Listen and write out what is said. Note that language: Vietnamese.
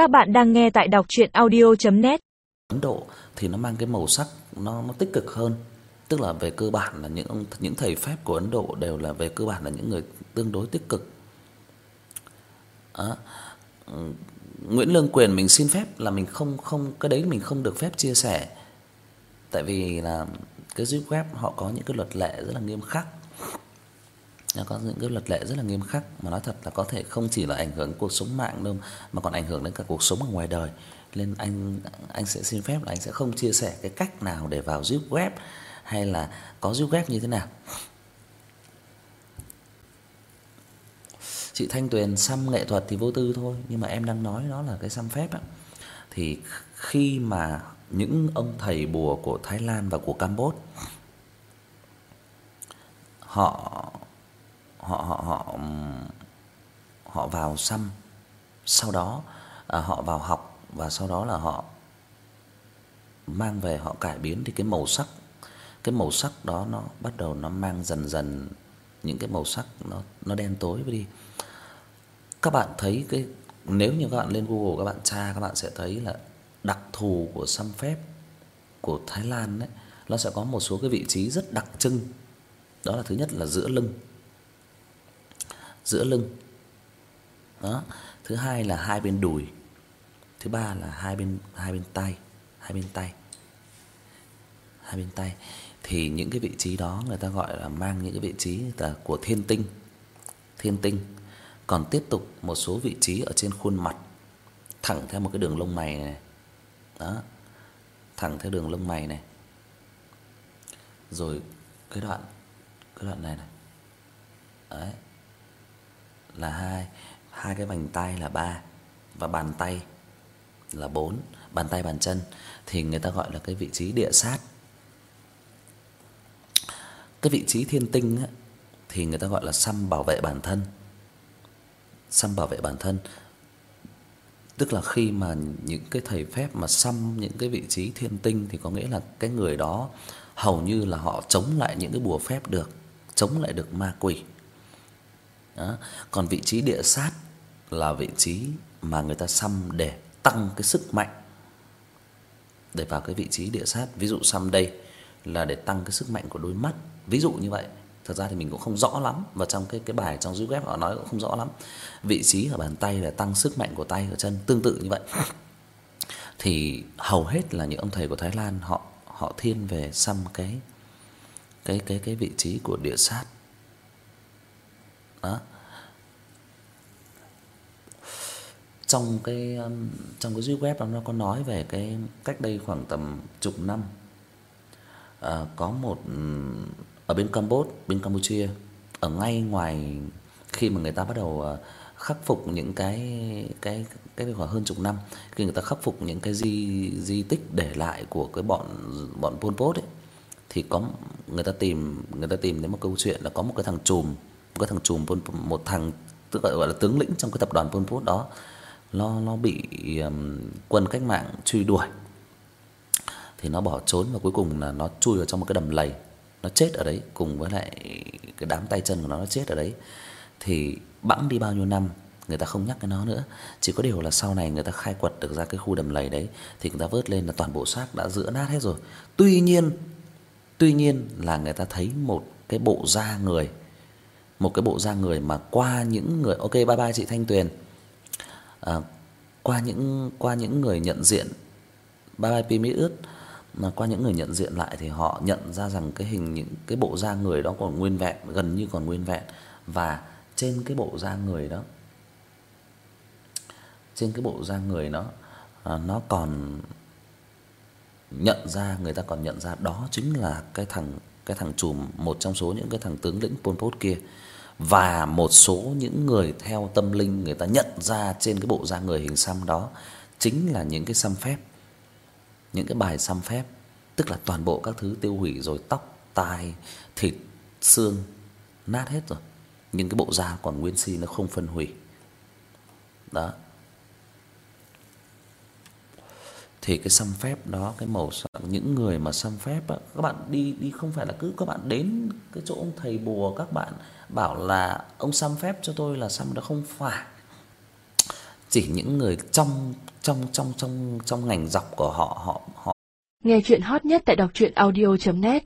Các bạn đang nghe tại đọc audio net Ấn Độ thì nó mang cái màu sắc, nó nó tích cực hơn. Tức là về cơ bản là những ông những thầy pháp của Ấn Độ đều là về cơ bản là những người tương đối tích cực. Đó. Ừ, Nguyễn Lương Quyền mình xin phép là mình không không, cái đấy mình không được phép chia sẻ. Tại vì là cái deep web họ có những cái luật lệ rất là nghiêm khắc. Nó có những cái luật lệ rất là nghiêm khắc mà nói thật là có thể không chỉ là ảnh hưởng cuộc sống mạng đâu mà còn ảnh hưởng đến cả cuộc sống ở ngoài đời. Nên anh anh sẽ xin phép là anh sẽ không chia sẻ cái cách nào để vào giúp web hay là có giúp web như thế nào. Chị Thanh Tuyền xăm nghệ thuật thì vô tư thôi, nhưng mà em đang nói đó là cái xăm phép á. Thì khi mà những ông thầy bùa của Thái Lan và của Campuchia họ họ họ họ họ vào xăm sau đó à, họ vào học và sau đó là họ mang về họ cải biến thì cái màu sắc cái màu sắc đó nó bắt đầu nó mang dần dần những cái màu sắc nó nó đen tối đi. Các bạn thấy cái nếu như các bạn lên Google các bạn tra các bạn sẽ thấy là đặc thù của xăm phép của Thái Lan đấy, nó sẽ có một số cái vị trí rất đặc trưng. Đó là thứ nhất là giữa lưng. Giữa lưng. Đó, thứ hai là hai bên đùi. Thứ ba là hai bên hai bên tay, hai bên tay. Hai bên tay thì những cái vị trí đó người ta gọi là mang những cái vị trí là của thiên tinh. Thiên tinh. Còn tiếp tục một số vị trí ở trên khuôn mặt thẳng theo một cái đường lông mày này. Đó. Thẳng theo đường lông mày này. Rồi cái đoạn cái đoạn này này. Đấy. Là hai hai cái vành tay là ba và bàn tay là 4, bàn tay bàn chân thì người ta gọi là cái vị trí địa sát. Cái vị trí thiên tinh á thì người ta gọi là xăm bảo vệ bản thân. Xăm bảo vệ bản thân. Tức là khi mà những cái thầy phép mà xăm những cái vị trí thiên tinh thì có nghĩa là cái người đó hầu như là họ chống lại những cái bùa phép được, chống lại được ma quỷ. Đó, còn vị trí địa sát là vị trí mà người ta xăm để tăng cái sức mạnh để vào cái vị trí địa sát. Ví dụ xăm đây là để tăng cái sức mạnh của đôi mắt, ví dụ như vậy. Thật ra thì mình cũng không rõ lắm và trong cái cái bài trong dưới web họ nói cũng không rõ lắm. Vị trí ở bàn tay là tăng sức mạnh của tay và chân, tương tự như vậy. Thì hầu hết là những ông thầy của Thái Lan họ họ thiên về xăm cái cái cái cái vị trí của địa sát. Đó. Trong cái um, trong cái web đó nó có nói về cái cách đây khoảng tầm chục năm. À, có một ở bên Campuchia, bên Campuchia ở ngay ngoài khi mà người ta bắt đầu ờ, khắc phục những cái cái cái khoảng hơn chục năm khi người ta khắc phục những cái di di tích để lại của cái bọn bọn Pol Pot ấy thì có người ta tìm người ta tìm đến một câu chuyện là có một cái thằng trùm, cái thằng trùm một thằng tức gọi là tướng lĩnh trong cái tập đoàn Pol Pot đó nó nó bị um, quân cách mạng truy đuổi. Thì nó bỏ trốn và cuối cùng là nó chui vào trong một cái đầm lầy, nó chết ở đấy cùng với lại cái đám tay chân của nó nó chết ở đấy. Thì bẵng đi bao nhiêu năm người ta không nhắc cái nó nữa, chỉ có điều là sau này người ta khai quật được ra cái khu đầm lầy đấy thì người ta vớt lên là toàn bộ xác đã rữa nát hết rồi. Tuy nhiên tuy nhiên là người ta thấy một cái bộ da người một cái bộ da người mà qua những người ok bye bye chị Thanh Tuyền. À, qua những qua những người nhận diện bye bye Pimi ướt mà qua những người nhận diện lại thì họ nhận ra rằng cái hình những cái bộ da người đó còn nguyên vẹn, gần như còn nguyên vẹn. Và trên cái bộ da người đó trên cái bộ da người nó à, nó còn nhận ra người ta còn nhận ra đó chính là cái thằng cái thằng trùm một trong số những cái thằng tướng lĩnh Pol Pot kia và một số những người theo tâm linh người ta nhận ra trên cái bộ da người hình xăm đó chính là những cái xăm phép. Những cái bài xăm phép, tức là toàn bộ các thứ tiêu hủy rồi, tóc, tai, thịt, xương nát hết rồi. Nhưng cái bộ da còn nguyên si nó không phân hủy. Đó. Thì cái xăm phép đó, cái màu xăm những người mà xăm phép á, các bạn đi đi không phải là cứ các bạn đến cái chỗ ông thầy bùa các bạn bảo là ông xăm phép cho tôi là xăm đó không phải. Chỉ những người trong trong trong trong trong ngành dọc của họ họ họ Nghe chuyện hot nhất tại đọc truyện audio net